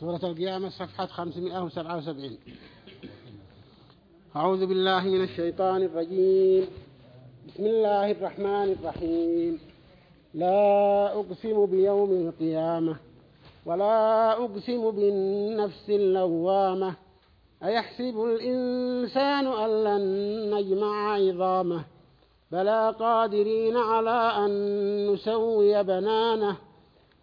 سورة القيامة صفحة 577 أعوذ بالله من الشيطان الرجيم. بسم الله الرحمن الرحيم. لا أقسم بيوم القيامة ولا أقسم بالنفس اللوامة. أيحسب الإنسان أن لن نجمع عظامه؟ بلى قادرين على أن نسوي بنانه؟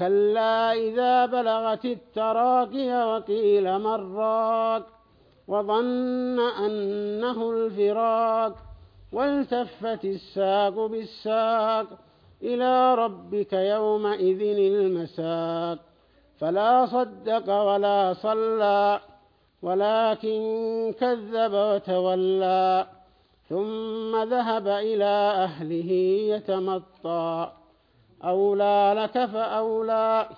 كلا إذا بلغت التراقي وقيل مراك وظن أنه الفراق والتفت الساق بالساق إلى ربك يومئذ المساق. فلا صدق ولا صلى ولكن كذب وتولى ثم ذهب إلى أهله يتمطى. أولى لك فأولى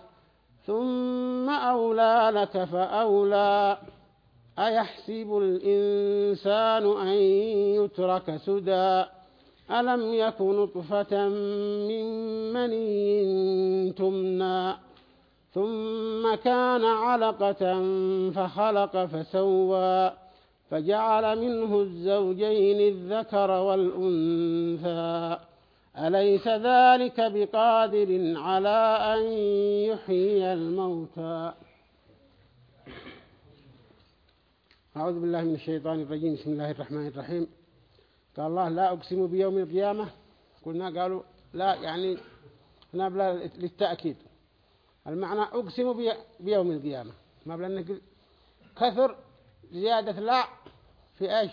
ثم أولى لك فأولى. أيحسب الإنسان أن يترك سدى؟ ألم يكن نطفة من مني تمنى؟ ثم كان علقة فخلق فسوى. فجعل منه الزوجين الذكر والأنثى. أليس ذلك بقادر على أن يحيي الموتى؟ أعوذ بالله من الشيطان الرجيم. بسم الله الرحمن الرحيم. قال الله لا أقسم بيوم القيامة. قلنا قالوا لا يعني هنا بلا للتأكيد. المعنى أقسم بيوم القيامة. ما بلا نقول كثر زيادة لا في إيش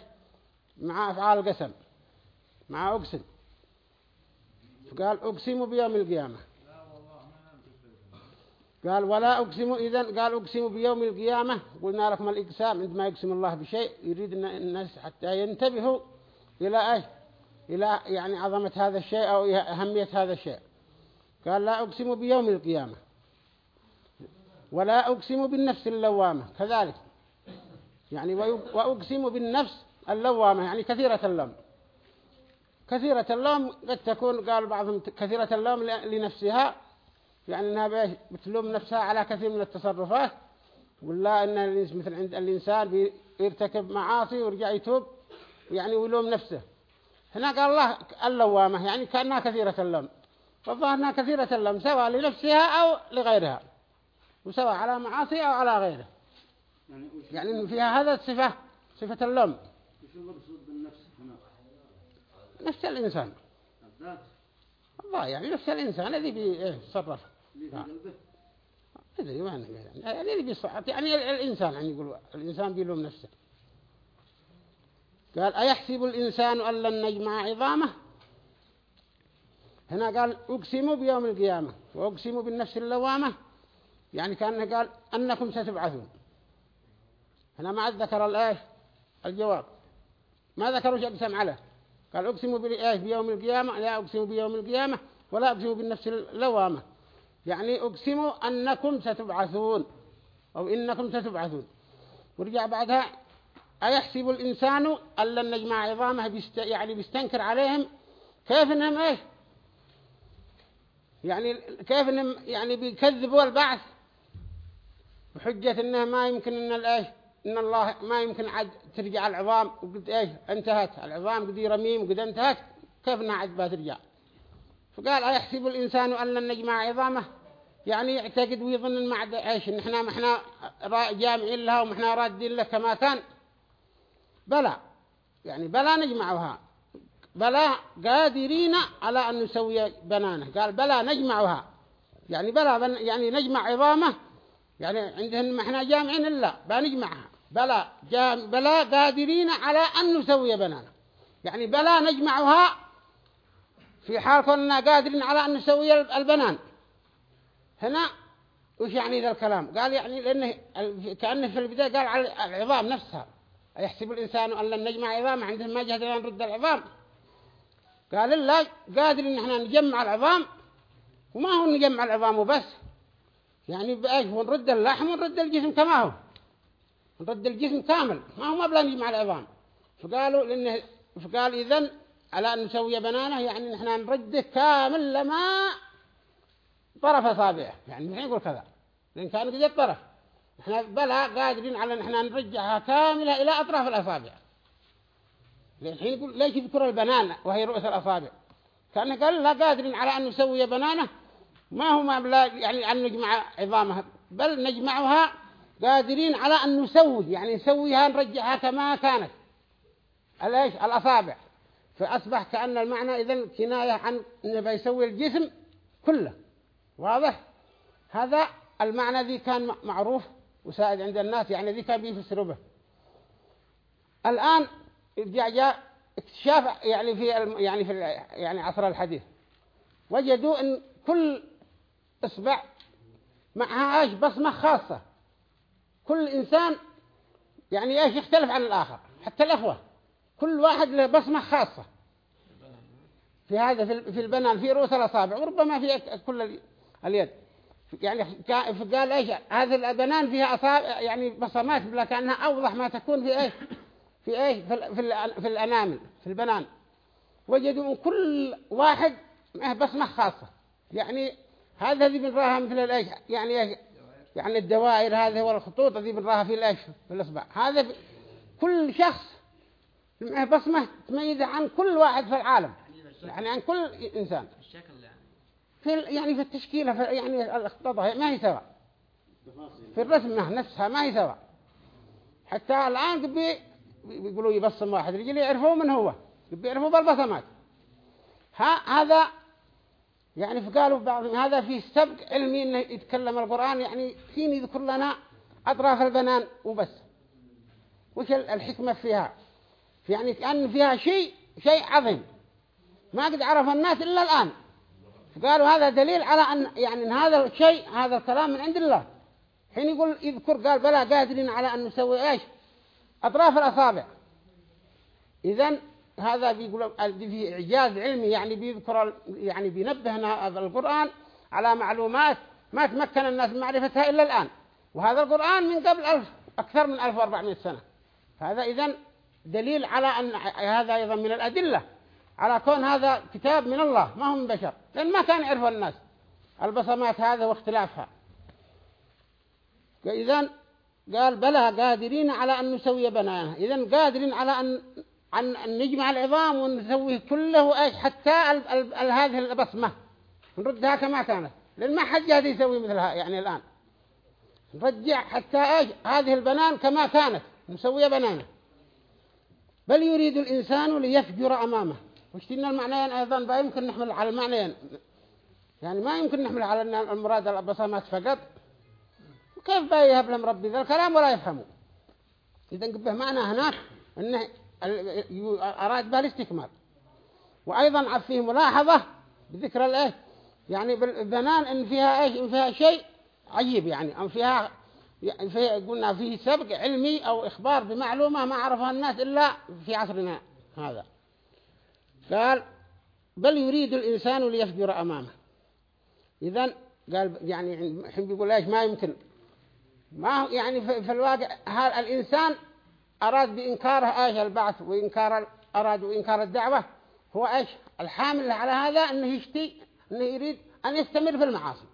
مع أفعال قسم مع أقسم. فقال أقسم بيوم القيامة. قال ولا أقسم إذن قال أقسم بيوم القيامة. قلنا لكم الإقسام عندما يقسم الله بشيء يريد الناس حتى ينتبهوا إلى إيش إلى يعني عظمة هذا الشيء أو أهمية هذا الشيء. قال لا أقسم بيوم القيامة. ولا أقسم بالنفس اللوامة. كذلك. يعني وأقسم بالنفس اللوامة يعني كثيرة اللوم. كثيرة اللوم قد تكون قال بعضهم كثيرة اللوم لنفسها يعني أنها بتلوم نفسها على كثير من التصرفات. ولا أن مثل عند الإنسان بيرتكب معاصي ويرجع يتوب يعني ويلوم نفسه. هنا قال الله اللوامة يعني كأنها كثيرة اللوم. فالظاهر أنها كثيرة اللوم سواء لنفسها أو لغيرها وسواء على معاصي أو على غيره. يعني فيها هذا الصفة صفة اللوم. نفس الإنسان. الله يعني نفس الإنسان الذي بيتصرف الذي ما يعني الذي بيصعد يعني الإنسان يعني يقول الإنسان بيلوم نفسه. قال أيحسب الإنسان أن لن نجمع عظامه؟ هنا قال أقسم بيوم القيامة وأقسم بالنفس اللوامة. يعني كأنه قال أنكم ستبعثون. هنا ما ذكر الآية الجواب. ما ذكروا شيء أقسم عليه؟ قال أقسم بيوم القيامة لا أقسم بيوم القيامة ولا أقسم بالنفس اللوامة. يعني أقسم أنكم ستبعثون أو إنكم ستبعثون. ورجع بعدها أيحسب الإنسان أن لن نجمع عظامه بيست يعني بيستنكر عليهم؟ كيف إنهم إيش؟ يعني كيف إنهم يعني بيكذبوا البعث؟ بحجة إنه ما يمكن إن الإيش إن الله ما يمكن عد ترجع العظام وقد إيش؟ انتهت. العظام قد رميم وقد انتهت. كيف نعد بها ترجع؟ فقال أيحسب الإنسان أن لن نجمع عظامه؟ يعني يعتقد ويظن مع إيش إن إحنا ما إحنا جامعين لها وما إحنا رادين لها كما كان. بلى. يعني بلى نجمعها. بلى قادرين على أن نسوي بنانه. قال بلى نجمعها. يعني بلى يعني نجمع عظامه يعني عندهم ما إحنا جامعين إلا بنجمعها بلى جام بلى قادرين على أن نسوي بنانه يعني بلى نجمعها في حال كنا قادرين على أن نسوي البنان. هنا وش يعني ذا الكلام؟ قال يعني لأنه كأنه في البداية قال على العظام نفسها. يحسب الإنسان أن لن نجمع عظام عندهم ما جهد أن نرد العظام. قال الله قادر إن إحنا نجمع العظام وما هو نجمع العظام وبس. يعني بأيش؟ ونرد اللحم ونرد الجسم كما هو نرد الجسم كامل. ما هو ما بلا نجمع العظام فقالوا لأنه فقال إذن على أن نسوي بنانة يعني نحن نرده كامل لما طرف أصابعه. يعني نحن يقول كذا. لأن كان قد الطرف إحنا بلا قادرين على ان نرجعها كاملة إلى أطراف الأصابع. الحين يقول ليش يذكر البنانة وهي رؤوس الأصابع؟ كان قال لا قادرين على أن نسوي بنانة ما هو ما بلا يعني أن نجمع عظامها بل نجمعها قادرين على أن نسوي يعني نسويها نرجعها كما كانت. الإيش؟ الأصابع. فأصبح كأن المعنى اذا كناية عن انه بيسوي الجسم كله. واضح؟ هذا المعنى ذي كان معروف وسائد عند الناس يعني ذي كان بيفسروا به. الآن جاء جاء اكتشاف يعني في يعني في يعني عصر الحديث. وجدوا إن كل اصبع معها إيش؟ بصمة خاصة. كل إنسان يعني إيش؟ يختلف عن الآخر حتى الإخوة. كل واحد له بصمة خاصة. في هذا في البنان في رؤوس الأصابع وربما في كل اليد. يعني قال إيش؟ هذه البنان فيها أصابع يعني بصمات لكنها أوضح ما تكون في إيش؟ في إيش؟ في, في, في الأنامل في البنان. وجدوا كل واحد بصمة خاصة. يعني هذا الذي بنراها مثل الايش يعني إيش؟ يعني الدوائر هذه والخطوط الذي بنراها في الايش في الإصبع. هذا كل شخص بصمة تميز عن كل واحد في العالم. يعني عن كل إنسان. في يعني في التشكيلة في يعني الخططة ما هي سواء في الرسمة نفسها ما هي سواء حتى الآن بيقولوا يبصم واحد رجل يعرفوا من هو. يعرفوا بالبصمات. ها هذا يعني فقالوا بعض هذا في سبق علمي إنه يتكلم القرآن يعني حين يذكر لنا أطراف البنان وبس. وش الحكمة فيها؟ يعني كأن فيها شيء شيء عظيم. ما قد عرف الناس إلا الآن. قالوا هذا دليل على أن يعني إن هذا الشيء هذا الكلام من عند الله. حين يقول يذكر قال بلا قادرين على أن نسوي إيش؟ أطراف الأصابع. إذن هذا بيقول في إعجاز علمي يعني بيذكر يعني بينبهنا القرآن على معلومات ما تمكن الناس من معرفتها إلا الآن. وهذا القرآن من قبل ألف أكثر من 1400 سنة. هذا إذن دليل على أن هذا أيضا من الأدلة على كون هذا كتاب من الله ما هو من بشر. لأن ما كان يعرف الناس. البصمات هذا واختلافها. إذن قال بلى قادرين على أن نسوي بنانا إذن قادرين على أن عن أن نجمع العظام ونسويه كله إيش حتى هذه البصمة. نردها كما كانت. لأن ما حد جاد يسوي مثلها يعني الآن. نرجع حتى إيش هذه البنان كما كانت. نسوي بنانة. بل يريد الإنسان ليفجر أمامه. وشتينا المعنيين أيضا؟ لا يمكن نحمل على المعنيين. يعني ما يمكن نحمل على أن المراد البصمات فقط. وكيف بيهب لهم ربي ذا الكلام ولا يفهموا؟ إذا قبه معنى هناك أنه أراد به الاستكمال وأيضا فيه ملاحظة بذكر الإيه يعني بالبنان إن فيها إيش إن فيها شيء عجيب يعني أو فيها يعني في قلنا فيه سبق علمي أو إخبار بمعلومة ما عرفها الناس إلا في عصرنا هذا. قال بل يريد الإنسان ليفجر أمامه. إذن قال يعني الحين بيقول إيش ما يمكن. ما يعني في الواقع هذا الإنسان أراد بإنكاره إيش البعث وإنكار أراد وإنكار الدعوة هو إيش؟ الحامل على هذا أنه يشتي أنه يريد أن يستمر في المعاصي.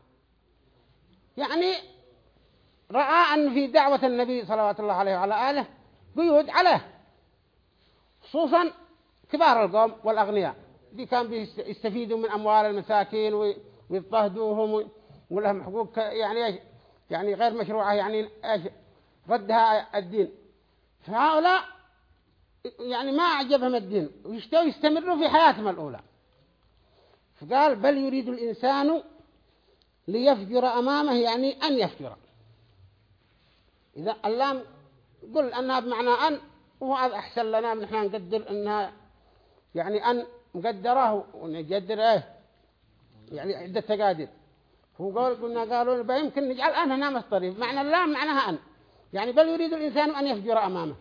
يعني رأى أن في دعوة النبي صلى الله عليه وعلى آله قيود عليه خصوصا كبار القوم والأغنياء. دي كان بيستفيدوا من أموال المساكين ويضطهدوهم ولهم حقوق يعني يعني غير مشروعة يعني إيش؟ ردها الدين. فهؤلاء يعني ما أعجبهم الدين ويشتوا يستمروا في حياتهم الأولى. فقال بل يريد الإنسان ليفجر أمامه يعني أن يفجر. إذا اللام قل أنها بمعنى أن وهذا أحسن لنا من إحنا نقدر أنها يعني أن مقدره ونقدر إيه يعني عدة تقادير. هو قال قلنا قالوا يمكن نجعل أن هنا مصدري معنى اللام معناها أن. يعني بل يريد الإنسان أن يفجر أمامه.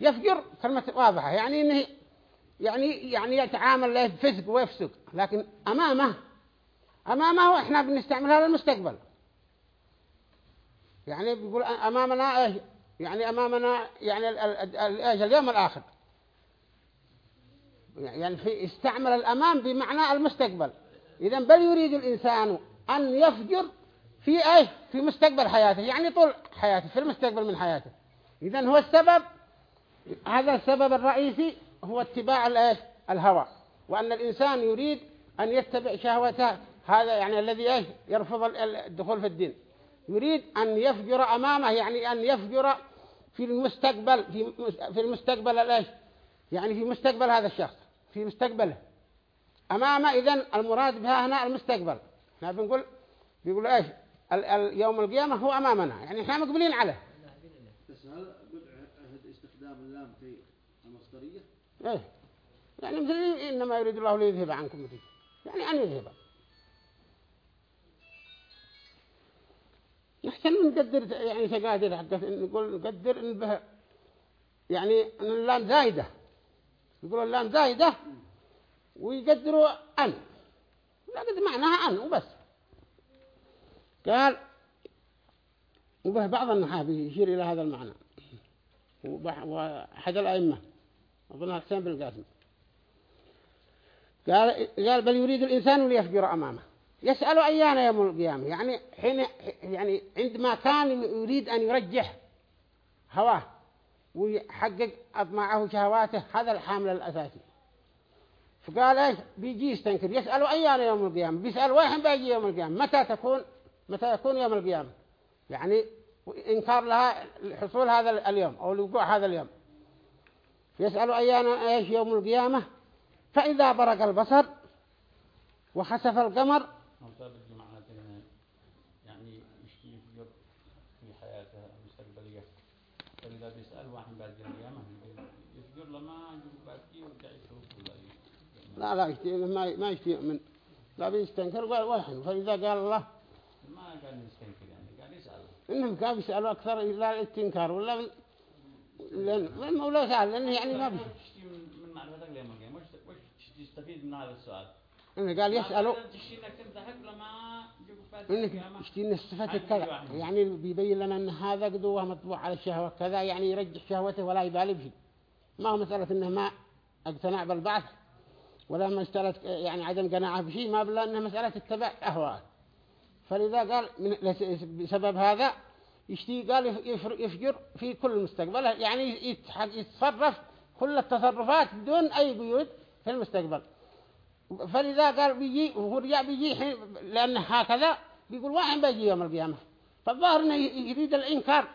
يفجر كلمة واضحة يعني إنه يعني يعني يتعامل له بفسق ويفسق لكن أمامه أمامه إحنا بنستعملها للمستقبل. يعني بيقول أمامنا إيه يعني أمامنا يعني الإيش اليوم الآخر. يعني في استعمل الأمام بمعنى المستقبل. إذا بل يريد الإنسان أن يفجر في إيه في مستقبل حياته يعني طول حياته في المستقبل من حياته. إذا هو السبب هذا السبب الرئيسي هو اتباع الهوى. وأن الإنسان يريد أن يتبع شهوته هذا يعني الذي يرفض الدخول في الدين. يريد أن يفجر أمامه يعني أن يفجر في المستقبل في في المستقبل الإيش؟ يعني في مستقبل هذا الشخص في مستقبله. أمام إذن المراد بها هنا المستقبل. إحنا بنقول بيقول إيش؟ اليوم القيامة هو أمامنا. يعني إحنا مقبلين عليه. بس هل عهد استخدام اللام في المصدرية؟ إيه. يعني مثل إنما يريد الله ليذهب عنكم مثل يعني أن يذهب. نحسن نقدر يعني تقادر حقت نقول نقدر إن به يعني إن اللام زايدة. يقولوا اللام زايدة ويقدروا أن. لا قد معناها أن وبس. قال وبه بعض النحاة يشير إلى هذا المعنى. وأحد الأئمة أظن حسين بن القاسم. قال قال بل يريد الإنسان ليفجر أمامه. يسأل أيان يوم القيامة؟ يعني حين يعني عندما كان يريد أن يرجح هواه ويحقق أطماعه شهواته هذا الحامل الأساسي. فقال إيش؟ بيجي يستنكر. يسأل أيان يوم القيامة؟ بيسأل وين بيجي يوم القيامة؟ متى تكون؟ متى يكون يوم القيامة؟ يعني إنكار لها حصول هذا اليوم أو الوقوع هذا اليوم. يسأل أيان إيش يوم القيامة؟ فإذا برق البصر وخسف القمر يعني يشتي في حياته المستقبلية فإذا بيسأل واحد بعد القيامة يفجر لما لا لا يشتي ما ما يشتي من لا بيستنكر قال واحد فإذا قال الله ما قال يستنكر يعني قال يسأل إنهم كانوا يسألوا أكثر إلا الاستنكار ولا لأن المولى سأل لأنه يعني ما بيش من معرفتك لما قال وش وش تستفيد من هذا السؤال؟ إنه قال يسألوا. إنك يشتي نستفدت كذا. يعني بيبين لنا أن هذا قدوة مطبوع على الشهوة كذا يعني يرجح شهوته ولا يبالي بشيء. ما هو مسألة إنه ما اقتنع بالبعث ولا مسألة يعني عدم قناعة بشيء ما بلا إنها مسألة اتباع أهواء فلذا قال من بسبب هذا يشتي قال يفجر في كل المستقبل يعني يتصرف كل التصرفات بدون أي قيود في المستقبل. فلذا قال بيجي وهو رجع بيجي حين لأنه هكذا بيقول واحد بيجي يوم القيامة. فالظاهر إنه يريد الإنكار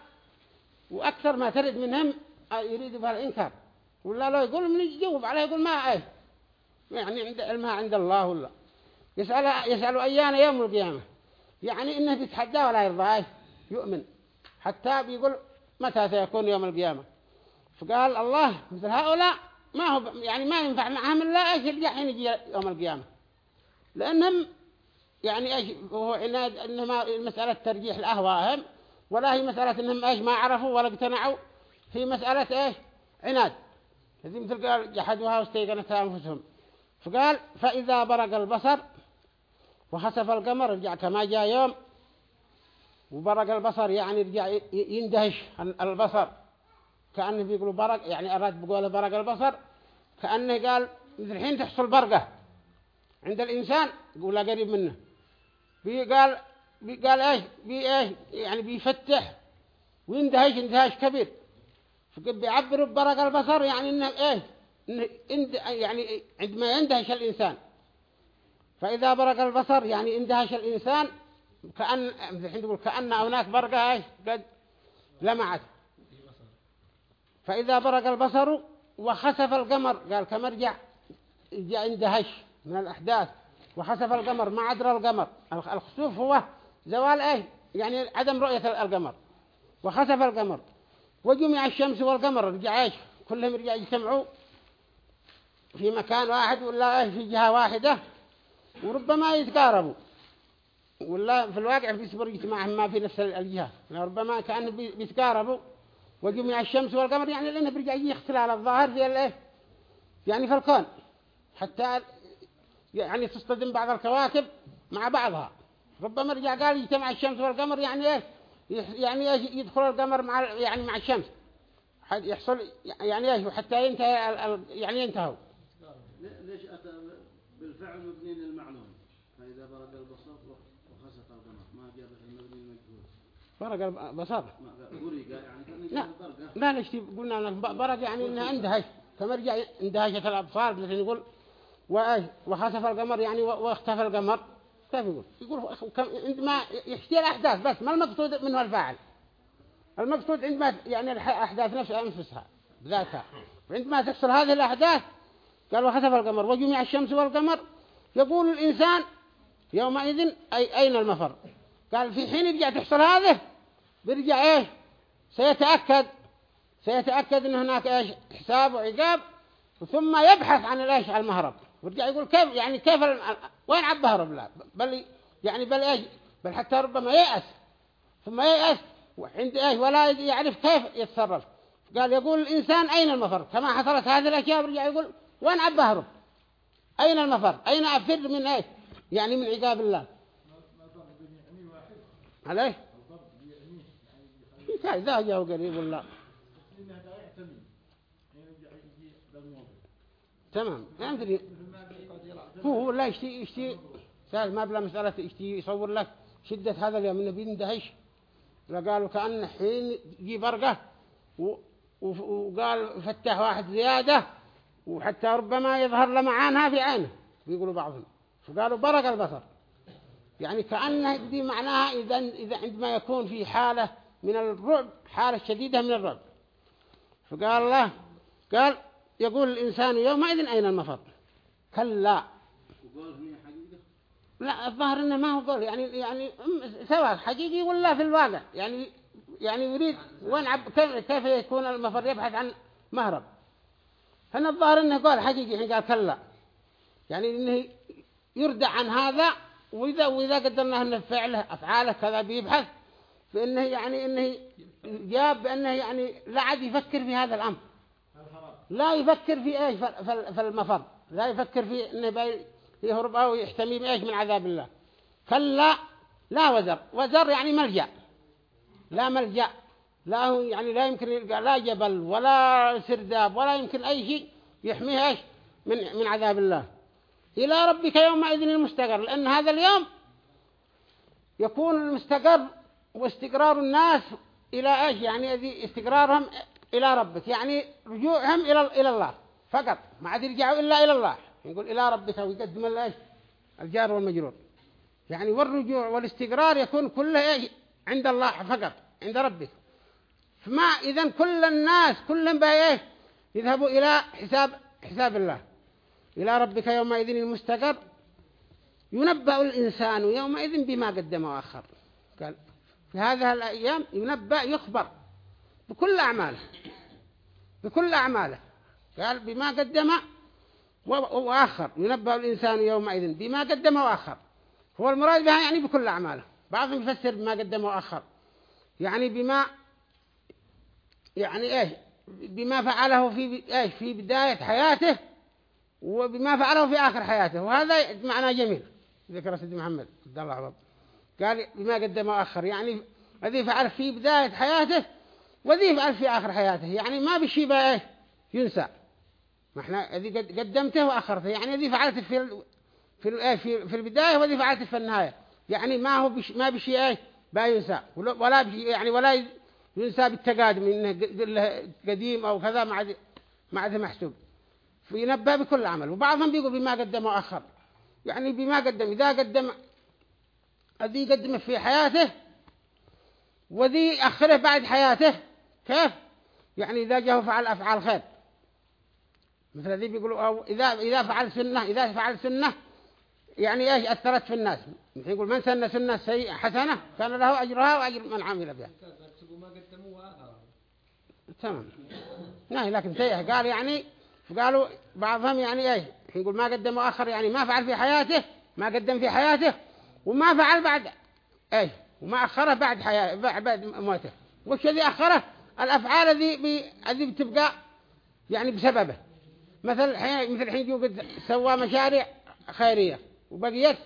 وأكثر ما ترد منهم يريد بها الإنكار. ولا لا يقول من يجاوب عليه يقول ما أيه يعني عند علمها عند الله ولا. يسأل يسأل أيان يوم القيامة؟ يعني إنه بيتحدى ولا يرضى يؤمن. حتى بيقول متى سيكون يوم القيامة. فقال الله مثل هؤلاء ما هو يعني ما ينفع معهم إلا إيش حين يجي يوم القيامة. لأنهم يعني إيش هو عناد إنما مسألة ترجيح الأهواءهم ولا هي مسألة إنهم إيش ما عرفوا ولا اقتنعوا. في مسألة إيش؟ عناد. هذه مثل قال جحدوها واستيقنتها أنفسهم. فقال فإذا برق البصر وخسف القمر رجع كما جاء يوم. وبرق البصر يعني رجع يندهش البصر. كأنه بيقولوا برق يعني أراد بقوله برق البصر. كأنه قال مثل حين تحصل برقة. عند الإنسان يقول قريب منه. بي قال بي قال إيش؟ بي إيش؟ يعني بيفتح. ويندهش اندهاش كبير. بيعبروا ببرق البصر يعني إنه إيش؟ إنه يعني عندما يندهش الإنسان. فإذا برق البصر يعني اندهش الإنسان كأن الحين تقول كأن هناك برقة إيش؟ قد لمعت. فإذا برق البصر وخسف القمر قال كمرجع جاء اندهش من الأحداث وخسف القمر ما أدرى القمر. الخسوف هو زوال إيه يعني عدم رؤية القمر. وخسف القمر. وجمع الشمس والقمر رجع إيش؟ كلهم رجع يجتمعوا في مكان واحد ولا إيه في جهة واحدة. وربما يتقاربوا. ولا في الواقع بيصبر اجتماعهم ما في نفس الجهة. ربما كأنه بيتقاربوا. وجمع الشمس والقمر يعني لأنه برجع يجي اختلال الظاهر في الايه يعني في الكون. حتى يعني تصطدم بعض الكواكب مع بعضها. ربما رجع قال يجتمع الشمس والقمر يعني إيش؟ يعني إيش؟ يدخل القمر مع يعني مع الشمس. يحصل يعني إيش؟ وحتى ينتهي يعني ينتهوا. ليش أتى بالفعل مبني للمعلوم فإذا برق البصر وخسف القمر ما جاب المبني المجهول برق برق يعني لا ليش قلنا انه برق يعني انه اندهش فمرجع اندهشت الأبصار مثل يقول وخسف القمر يعني واختفى القمر. كيف يقول؟ يقول عندما يحكي الأحداث بس ما المقصود منه الفاعل. المقصود عندما يعني الأحداث نفسها أنفسها بذاتها. وعندما تحصل هذه الأحداث قال وخسف القمر وجمع الشمس والقمر. يقول الإنسان يومئذ أي أين المفر؟ قال في حين يرجع تحصل هذه بيرجع إيش سيتأكد. سيتأكد أن هناك إيش؟ حساب وعقاب ثم يبحث عن الإيش؟ المهرب. ورجع يقول كيف؟ يعني كيف وين عبى هرب لا. بل يعني بل إيش؟ بل حتى ربما يأس ثم يأس وعند إيش؟ ولا يعرف كيف يتصرف. قال يقول الإنسان أين المفر؟ كما حصلت هذه الأشياء برجع يقول وين عبى هرب أين المفر؟ أين أفر من إيش؟ يعني من عقاب الله. عليه إذا جاء قريب الله تمام ما أدري هو هو لا يشتي يشتي سأل ما بلا مسألة يشتي يصور لك شدة هذا اليوم إنه بيندهش لقالوا كأن حين يجي برقة وقال فتح واحد زيادة وحتى ربما يظهر لمعانها في عينه بيقولوا بعضهم فقالوا برق البصر يعني كأنه دي معناها إذا إذا عندما يكون في حالة من الرعب حالة شديدة من الرعب. فقال الله قال يقول الإنسان يومئذ أين المفر؟ كلا. لا الظاهر إنه ما هو قول يعني يعني سواء حقيقي ولا في الواقع. يعني يعني يريد وين عب كيف يكون المفر؟ يبحث عن مهرب. هنا الظاهر إنه قال حقيقي حين قال كلا. يعني إنه يردع عن هذا وإذا وإذا قدرنا انه فعله أفعاله كذا بيبحث. فإنه يعني إنه جاب بأنه يعني لا عاد يفكر في هذا الأمر. لا يفكر في إيش؟ في المفر. لا يفكر في إنه يهرب أو يحتمي بإيش من عذاب الله. كلا لا وزر. وزر يعني ملجأ. لا ملجأ. لا هو يعني لا يمكن يلقى لا جبل ولا سرداب ولا يمكن أي شيء يحميه إيش؟ من من عذاب الله. إلى ربك يومئذ المستقر. لأن هذا اليوم يكون المستقر واستقرار الناس إلى إيش؟ يعني استقرارهم إلى ربك. يعني رجوعهم إلى إلى الله. فقط. ما عاد يرجعوا إلا إلى الله. يقول إلى ربك ويقدم الله الجار والمجرور. يعني والرجوع والاستقرار يكون كله إيش؟ عند الله فقط. عند ربك فما إذا كل الناس كلهم بقى إيش؟ يذهبوا إلى حساب حساب الله. إلى ربك يومئذ المستقر. ينبأ الإنسان يومئذ بما قدم وأخر قال في هذه الأيام ينبأ يخبر بكل أعماله بكل أعماله. قال بما قدم وآخر. ينبأ الإنسان يومئذ بما قدم وآخر. هو المراد بها يعني بكل أعماله. بعضهم يفسر بما قدم وآخر. يعني بما يعني إيش بما فعله في إيش في بداية حياته وبما فعله في آخر حياته. وهذا معنى جميل. ذكر سيدي محمد. عبد الله عبد قال بما قدم وآخر يعني الذي فعل في بداية حياته وذي يفعل في آخر حياته يعني ما بشي بقى إيه ينسى. ما إحنا ذي قد- قدمته وأخرته يعني ذي فعلته في ال... في ال... إيه في في البداية وذي فعلته في النهاية. يعني ما هو بش... ما بشي إيه بقى ينسى. ولا بشي يعني ولا ينسى بالتقادم له قديم أو كذا ما عاد ما عاد محسوب. فينبه بكل عمل. وبعضهم بيقول بما قدم وأخر يعني بما قدم. إذا قدم الذي يقدمه في حياته وذي أخره بعد حياته. كيف؟ يعني إذا جاءه فعل أفعال خير. مثل ذي بيقولوا أو إذا إذا فعل سنة إذا فعل سنة يعني إيش أثرت في الناس؟ مثل يقول من سن سنة سيئة حسنة كان له أجرها وأجر من عمل بها. تمام. نعم لكن سيئة. قال يعني فقالوا بعضهم يعني إيه يقول ما قدم مؤخر يعني ما فعل في حياته ما قدم في حياته وما فعل بعد إيه وما أخره بعد حياة بعد موته. وش الذي أخره؟ الأفعال الذي بي... الذي بتبقى يعني بسببه. مثل حين مثل الحين قد سوى مشاريع خيرية وبقيت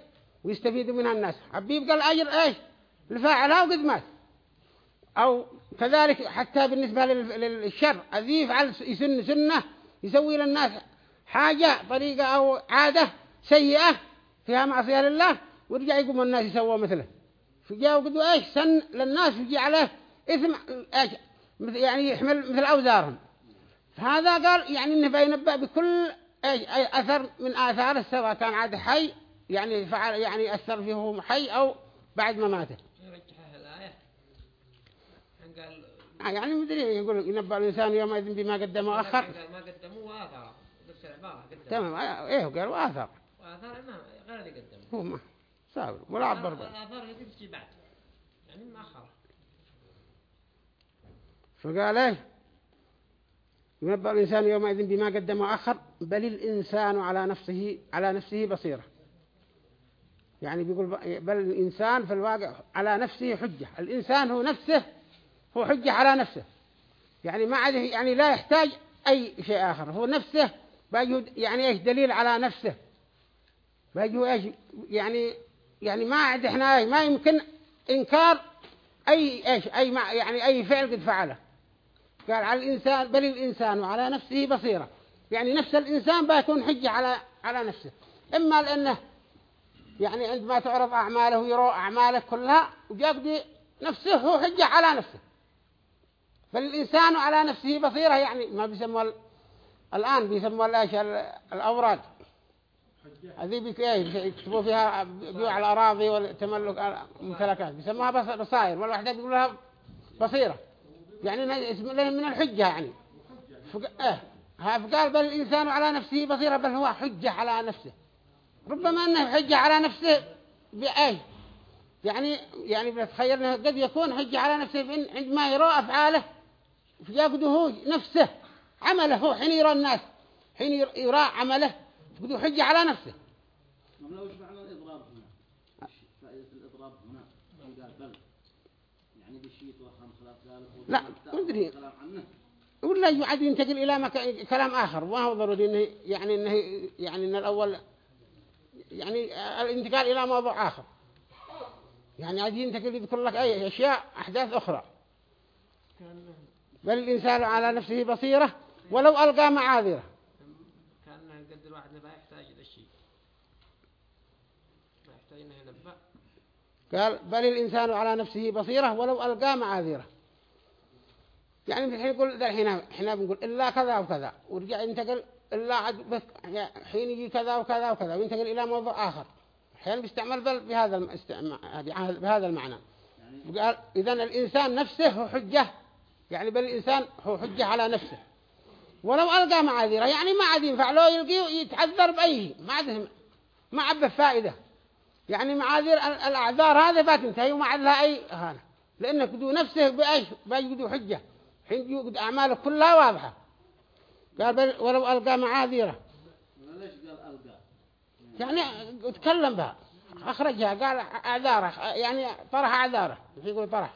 ويستفيدوا منها الناس. حب يبقى الأجر إيش؟ لفاعلها وقد مات. أو كذلك حتى بالنسبة لل- للشر الذي يفعل يسن سنة يسوي للناس حاجة طريقة أو عادة سيئة فيها معصية لله ورجع يقوم الناس يسووا مثله. فجاء وقدوا إيش؟ سن للناس ويجي عليه إثم إيش؟ يعني يحمل مثل أوزارهم. فهذا قال يعني إنه بينبأ بكل إيش؟ أي أثر من آثاره سواء كان عاد حي يعني فعل يعني أثر فيه وهو حي أو بعد ما ماته آه يعني مدري يقول ينبأ الإنسان يومئذ بما قدم وأخر. ما قدموا وآثر نفس العبارة تمام. آه، إيه قال وآثر وآثار ما غير اللي قدموا هو ما ساوي ولا عبر به الآثار اللي تمشي بعد. يعني مأخر فقال إيه؟ ينبأ الإنسان يومئذ بما قدم وأخر بل الإنسان على نفسه على نفسه بصيرة. يعني بيقول بل الإنسان في الواقع على نفسه حجة. الإنسان هو نفسه هو حجة على نفسه. يعني ما عاد يعني لا يحتاج أي شيء آخر. هو نفسه باجي يعني إيش؟ دليل على نفسه. باجي إيش؟ يعني يعني ما عاد إحنا ما يمكن إنكار أي إيش أي مع يعني أي فعل قد فعله. قال على الإنسان بل الإنسان على نفسه بصيرة. يعني نفس الإنسان بيكون حجة على على نفسه. إما لأنه يعني عندما تعرض أعماله ويرى أعماله كلها ويقضي نفسه هو حجة على نفسه. فالإنسان على نفسه بصيرة يعني ما بيسموا ال- الآن بيسموا الأوراق هذه إيه يكتبوا فيها بيوع الأراضي والتملك الممتلكات. بيسموها بص- بصائر. والواحدة بيقول لها بصيرة. يعني لها من الحجة يعني. ها فقال بل الإنسان على نفسه بصيرة بل هو حجة على نفسه. ربما أنه حجة على نفسه بأي. يعني يعني بنتخيل أنه قد يكون حجة على نفسه عندما يرى أفعاله فيقضوا هو نفسه عمله حين يرى الناس حين ير- يرى عمله يقضوا حجة على نفسه ما وش معنى الإضراب هنا؟ وش فائدة الإضراب هنا؟ قال بل يعني بالشيء توهم خلاف ذلك لا، مدري. ولا يعد ينتقل إلى مك... كلام آخر ما هو ضروري إنه يعني إنه يعني إن الأول يعني الانتقال إلى موضوع آخر يعني عاد ينتقل يذكر لك أي أشياء أحداث أخرى بل الإنسان على نفسه بصيرة ولو ألقى معاذيره كان قد الواحد ما يحتاج إلى شيء. ما يحتاج إنه ينبأ. قال بل الإنسان على نفسه بصيرة ولو ألقى معاذيره. يعني الحين يقول ذا الحين إحنا بنقول إلا كذا وكذا ورجع ينتقل إلا عد بس حين يجي كذا وكذا وكذا وينتقل إلى موضوع آخر. أحيانا بيستعمل بل بهذا بهذا المعنى. يعني قال إذا الإنسان نفسه هو حجة. يعني بل الإنسان هو حجة على نفسه. ولو ألقى معاذيره يعني ما عاد ينفع له يلقي يتعذر بأيه ما عاد ما عاد فائدة يعني معاذير ال- الأعذار هذه بتنتهي وما عاد لها أي هانة لأنه قدو نفسه بأيش؟ بيجدوا حجة. حين يوجد أعماله كلها واضحة. قال بل ولو ألقى معاذيرة. ليش قال ألقى؟ يعني تكلم بها. أخرجها قال أعذارة يعني طرح أعذارة يقول طرح.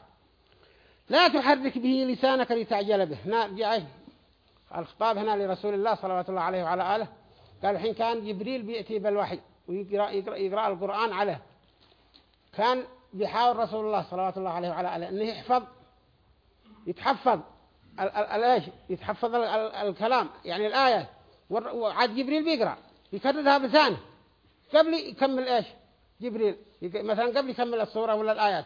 لا تحرك به لسانك لتعجل به. هنا جاء الخطاب هنا لرسول الله صلى الله عليه وعلى آله. قال الحين كان جبريل بيأتي بالوحي ويقرأ يقرأ, يقرأ القرآن عليه. كان بيحاول رسول الله صلى الله عليه وعلى آله أنه يحفظ يتحفظ ال- ال- ال- إيش؟ يتحفظ ال- ال- الكلام يعني الآية. وعاد جبريل بيقرأ يكررها بلسانه. قبل يكمل إيش؟ جبريل. مثلا قبل يكمل الصورة ولا الآيات.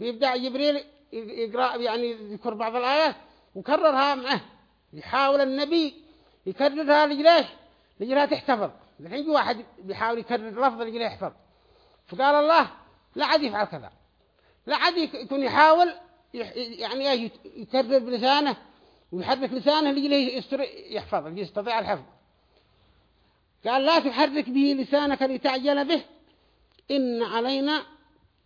بيبدأ جبريل يقرأ يعني يذكر بعض الآيات وكررها معه. يحاول النبي يكررها لجليش لجلها تحتفظ. الحين يجي واحد بيحاول يكرر لفظ لجلها يحفظ فقال الله لا عاد يفعل كذا. لا عاد يك- يكون يحاول يح- يعني يكرر بلسانه ويحرك لسانه يستر يحفظ يستطيع الحفظ. قال لا تحرك به لسانك لتعجل به. إن علينا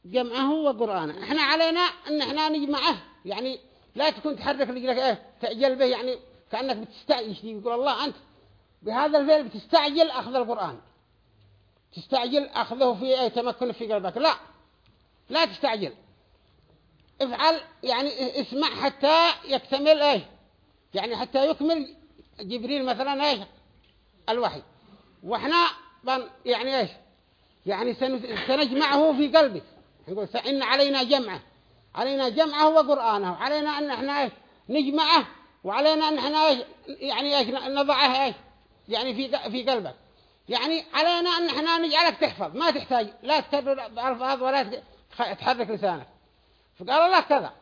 جمعه وقرآنه. إحنا علينا إن إحنا نجمعه. يعني لا تكون تحرك لجلك إيه تعجل به. يعني كأنك بتستعجل يقول الله أنت؟ بهذا الفعل بتستعجل أخذ القرآن. تستعجل أخذه في إيه تمكن في قلبك. لا لا تستعجل. افعل يعني اسمع حتى يكتمل إيه يعني حتى يكمل جبريل مثلا إيش؟ الوحي. وإحنا يعني إيش؟ يعني سن- سنجمعه في قلبك نقول إن علينا جمعه. علينا جمعه وقرآنه. علينا أن إحنا إيش؟ نجمعه وعلينا أن إحنا يعني إيش نضعه إيش يعني في في قلبك. يعني علينا أن إحنا نجعلك تحفظ ما تحتاج لا تكرر بألفاظ ولا تحرك لسانك. فقال الله كذا.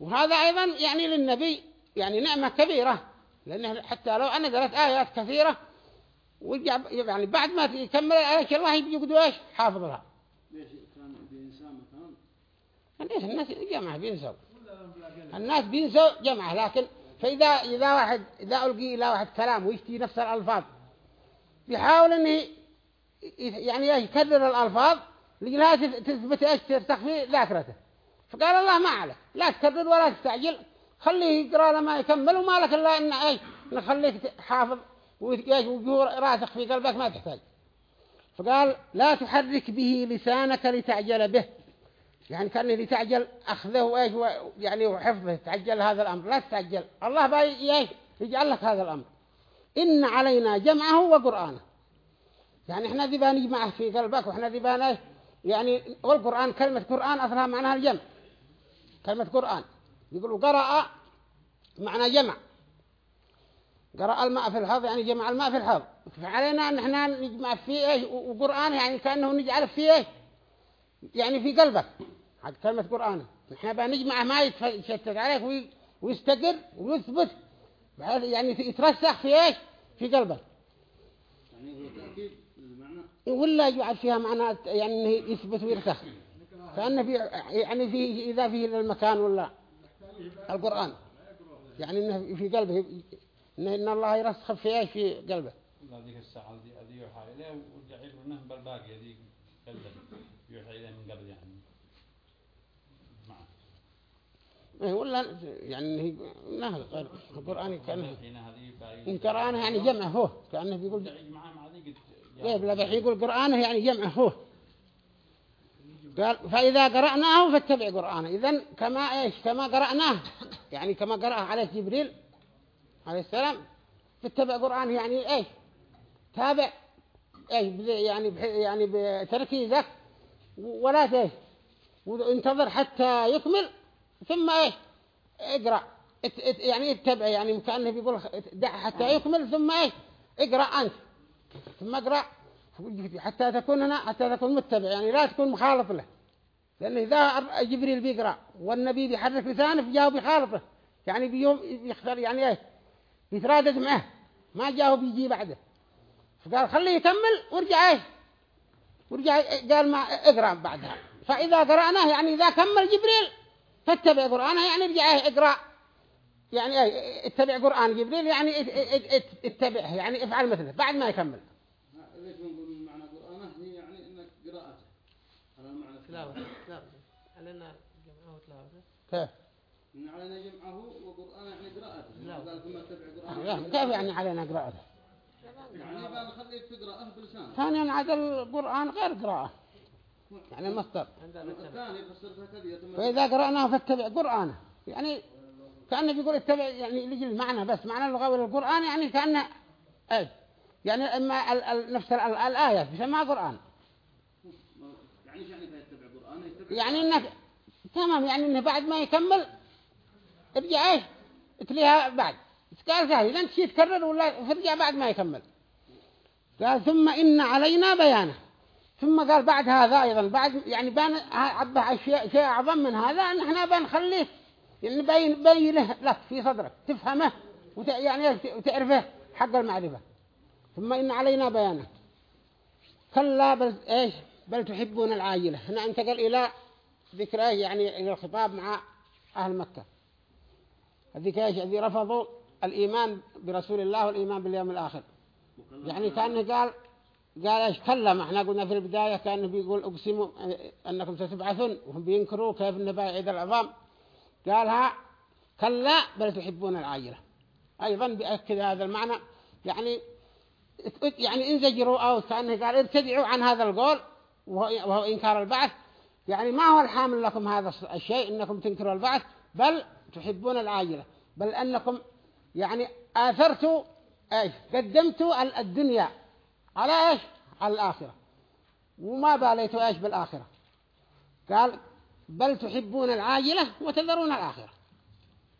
وهذا أيضا يعني للنبي يعني نعمة كبيرة لأنه حتى لو أنا قرأت آيات كثيرة يعني بعد ما يكمل الآيات الله يقعدوا إيش؟ حافظ لها ليش كان بإنسان ليش الناس جمعة بينسوا الناس بينسوا جمعة لكن فإذا إذا واحد إذا ألقي إلى واحد كلام ويشتي نفس الألفاظ بيحاول إنه يعني يكرر الألفاظ لجلها تثبت إيش ترسخ في ذاكرته. فقال الله ما عليك لا تكرر ولا تستعجل خليه يقرأ لما يكمل وما لك إلا إن إيش نخليك حافظ ويجور راسخ في قلبك ما تحتاج. فقال لا تحرك به لسانك لتعجل به. يعني كأنه لتعجل أخذه إيش و- يعني وحفظه تعجل هذا الأمر. لا تتعجل. الله باي يجعل لك هذا الأمر. إن علينا جمعه وقرآنه. يعني إحنا ذي نجمعه في قلبك وإحنا ذي إيش؟ يعني والقرآن كلمة قرآن أصلها معناها الجمع. كلمة قرآن. يقولوا قرأ معنى جمع. قرأ الماء في الحوض يعني جمع الماء في الحوض. فعلينا أن إحنا نجمع فيه وقرآن يعني كأنه نجعل فيه يعني في قلبك. هذه كلمة قرآن نحن بقى نجمعه ما يتشتت عليك وي- ويستقر ويثبت. بحيث يعني يترسخ في إيش؟ في قلبك. يعني هو تأكيد المعنى ولا يجعل فيها معنى يعني إنه يثبت ويرسخ. كأنه في يعني في إذا فيه للمكان ولا القرآن. يعني إنه في قلبه. إن إن الله يرسخ في إيش؟ في قلبه. هذيك الساعة هذه يوحى إليه ورجع له نهم بالباقي هذيك قلبه يوحى إليه من قبل يعني معه إيه ولا يعني غير القرآن كأنه إن قرآنه يعني جمع هو كأنه بيقول يقعد معاه مع ذيك طيب لا الحين يقول قرآنه يعني جمع هو. قال فإذا قرأناه فاتبع قرآنه. إذن كما إيش؟ كما قرأناه. يعني كما قرأه عليه جبريل عليه السلام فاتبع قرآنه يعني إيش؟ تابع إيش؟ يعني بح- يعني بتركيزك ولا إيش؟ وانتظر حتى يكمل. ثم إيش اقرأ. ات- ات- يعني اتبع يعني كأنه بيقول دع حتى يكمل ثم إيش اقرأ أنت. ثم اقرأ. حتى تكون هنا حتى تكون متبع يعني لا تكون مخالف له. لأن إذا جبريل بيقرأ والنبي بيحرك لسانه فجاه بيخالفه يعني بيوم بيختار يعني إيه؟ بيترادد معه. ما جاه بيجي بعده. فقال خليه يكمل وارجع إيه؟ ورجع قال ما اقرأ بعدها. فإذا قرأناه يعني إذا كمل جبريل فاتبع قرآنه يعني ارجع اقرأ. يعني إيه اتبع قرآن جبريل يعني ات- ات- ات- اتبعه يعني افعل مثله بعد ما يكمل. ليش بنقول معنى قرآنه هي يعني إنك قراءته. هذا المعنى تلاوة تلاوة علينا جمعه تلاوة كيف؟ إن علينا جمعه وقرآنه يعني قراءته. لا. قال ثم اتبع لا، قرآنه كيف يعني علينا قراءته؟ يعني بنخليك تقرأه بلسانك. ثانيا عاد القرآن غير قراءة. يعني مصدر. فإذا قرأناه فاتبع قرآنه. يعني كأنه بيقول اتبع يعني يجي المعنى بس معنى اللغوي للقرآن يعني كأنه إيه؟ يعني إما ال ال نفس ال الآية بيسمى قرآن. يعني إيش يعني يتبع يعني إنك تمام يعني إنه بعد ما يكمل ارجع إيش؟ اتليها بعد. قال سهل إذا انت يتكرر ولا؟ ترجع بعد ما يكمل. قال ثم إن علينا بيانه. ثم قال بعد هذا أيضا بعد يعني بان عبه شيء شيء أعظم من هذا أن إحنا بنخليه يعني بين بينه لك في صدرك تفهمه وت يعني وتعرفه حق المعرفة. ثم إن علينا بيانه. كلا بل إيش؟ بل تحبون العاجلة. هنا انتقل إلى ذكر إيش؟ يعني إلى الخطاب مع أهل مكة. هذيك إيش؟ الذي رفضوا الإيمان برسول الله والإيمان باليوم الآخر. يعني كأنه قال قال إيش كلم؟ إحنا قلنا في البداية كأنه بيقول أقسموا أنكم ستبعثون وهم بينكروا كيف إنه عيد العظام. قالها كلا بل تحبون العاجلة أيضا بأكد هذا المعنى. يعني يعني انزجروا أو كأنه قال ارتدعوا عن هذا القول وهو إنكار البعث. يعني ما هو الحامل لكم هذا الشيء إنكم تنكروا البعث بل تحبون العاجلة بل أنكم يعني آثرتوا إيش قدمتوا الدنيا. على إيش؟ على الآخرة. وما باليتوا إيش بالآخرة؟ قال بل تحبون العاجلة وتذرون الآخرة.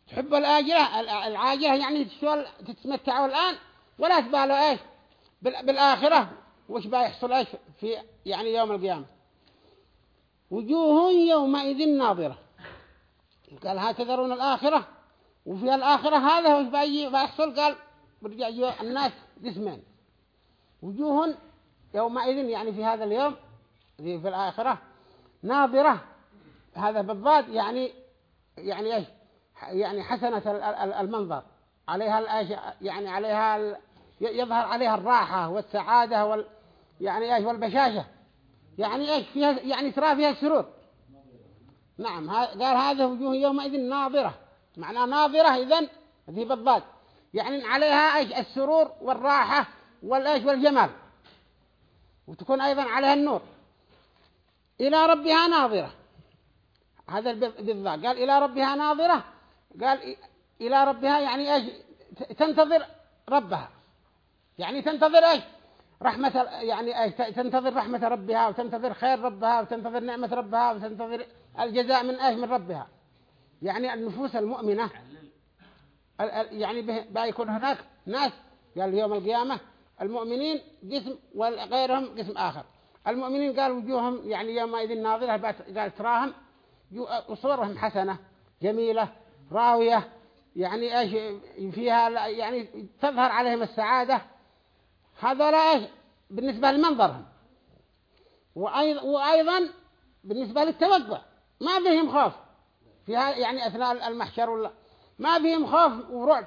تحب الآجلة العاجلة يعني تتمتعوا الآن؟ ولا تبالوا إيش؟ بالآخرة. وش بيحصل إيش في يعني يوم القيامة؟ وجوه يومئذ ناظرة. قال ها تذرون الآخرة؟ وفي الآخرة هذا وش بيحصل قال برجع الناس جسمين. وجوه يومئذ يعني في هذا اليوم في الآخرة ناظرة. هذا بالضاد يعني يعني إيش؟ يعني حسنة المنظر. عليها يعني عليها يظهر عليها الراحة والسعادة وال يعني إيش؟ والبشاشة. يعني إيش؟ فيها يعني ترى فيها السرور. نعم قال هذا وجوه يومئذ ناظرة. معنى ناظرة إذن ذي بالضاد. يعني عليها إيش؟ السرور والراحة والايش والجمال. وتكون أيضا عليها النور. إلى ربها ناظرة. هذا بالضاد قال إلى ربها ناظرة. قال إلى ربها يعني إيش؟ تنتظر ربها. يعني تنتظر إيش؟ رحمة يعني إيش؟ تنتظر رحمة ربها وتنتظر خير ربها وتنتظر نعمة ربها وتنتظر الجزاء من إيش؟ من ربها. يعني النفوس المؤمنة يعني بيكون هناك ناس قال يوم القيامة المؤمنين قسم وغيرهم قسم آخر. المؤمنين قال وجوههم يعني يومئذ ناظرة قال تراهم صورهم حسنة جميلة راوية يعني إيش فيها يعني تظهر عليهم السعادة. هذا لا إيش بالنسبة لمنظرهم. وأيضا بالنسبة للتوقع. ما فيهم خوف. فيها يعني أثناء المحشر ولا ما فيهم خوف ورعب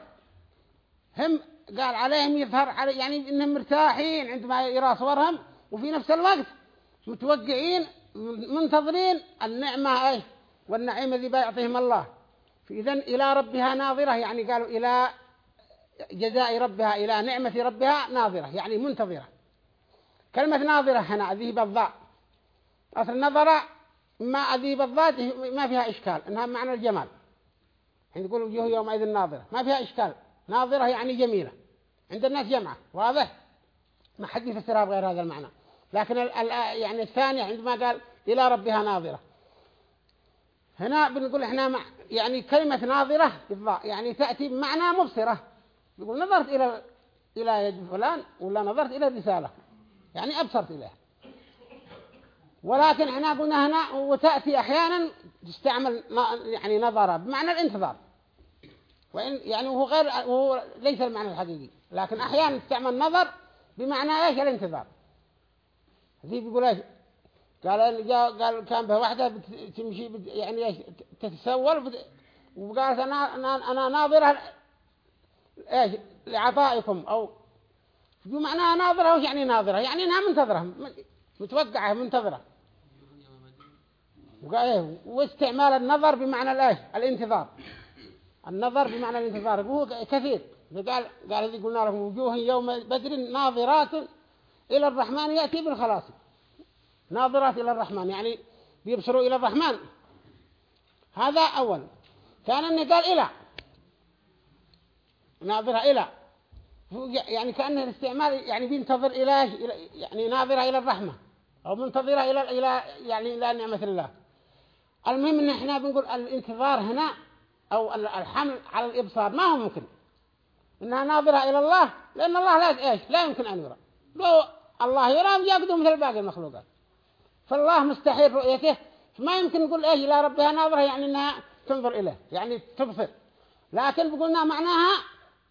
هم قال عليهم يظهر علي يعني إنهم مرتاحين عندما يرى صورهم وفي نفس الوقت متوقعين منتظرين النعمة إيش والنعيم الذي بيعطيهم الله. فإذا إلى ربها ناظرة يعني قالوا إلى جزاء ربها إلى نعمة ربها ناظرة يعني منتظرة. كلمة ناظرة هنا أذيب الضاء. أصل نظرة ما أذيب الضاد ما فيها إشكال إنها معنى الجمال. حين يقول وجوه يومئذ ناظرة ما فيها إشكال. ناظرة يعني جميلة. عند الناس جمعة واضح؟ ما حد يفسرها بغير هذا المعنى. لكن ال ال يعني الثانية عندما قال إلى ربها ناظرة. هنا بنقول إحنا مع يعني كلمة ناظرة يعني تأتي بمعنى مبصرة. يقول نظرت إلى إلى يد فلان ولا نظرت إلى الرسالة؟ يعني أبصرت إليه ولكن إحنا قلنا هنا وتأتي أحيانا تستعمل يعني نظرة بمعنى الانتظار. وإن يعني هو غير هو ليس المعنى الحقيقي. لكن أحيانا تستعمل نظر بمعنى إيش؟ الانتظار. ذي بيقول إيش؟ قال قال كان به واحدة تمشي يعني إيش؟ تتسول وقالت أنا أنا أنا ناظرة إيش؟ لعطائكم أو بمعنى ناظرة وش يعني ناظرة؟ يعني أنها منتظرة متوقعة منتظرة. وقال واستعمال النظر بمعنى الايه الانتظار. النظر بمعنى الانتظار. وهو كثير. قال قال هذه قلنا لهم وجوه يوم بدر ناظرات إلى الرحمن يأتي بالخلاص ناظرات إلى الرحمن يعني بيبصروا إلى الرحمن. هذا أول. كان أنه قال إلى. ناظرة إلى. يعني كأنه الاستعمال يعني بينتظر إلى يعني ناظرة إلى الرحمة أو منتظرة إلى إلى يعني إلى نعمة الله. المهم إن إحنا بنقول الانتظار هنا أو ال- الحمل على الإبصار ما هو ممكن. إنها ناظرة إلى الله لأن الله لا إيش؟ لا يمكن أن يرى. لو الله يرى يقدم مثل باقي المخلوقات. فالله مستحيل رؤيته. فما يمكن نقول إيش؟ إلى ربها ناظرة يعني إنها تنظر إليه يعني تبصر. لكن بقولنا معناها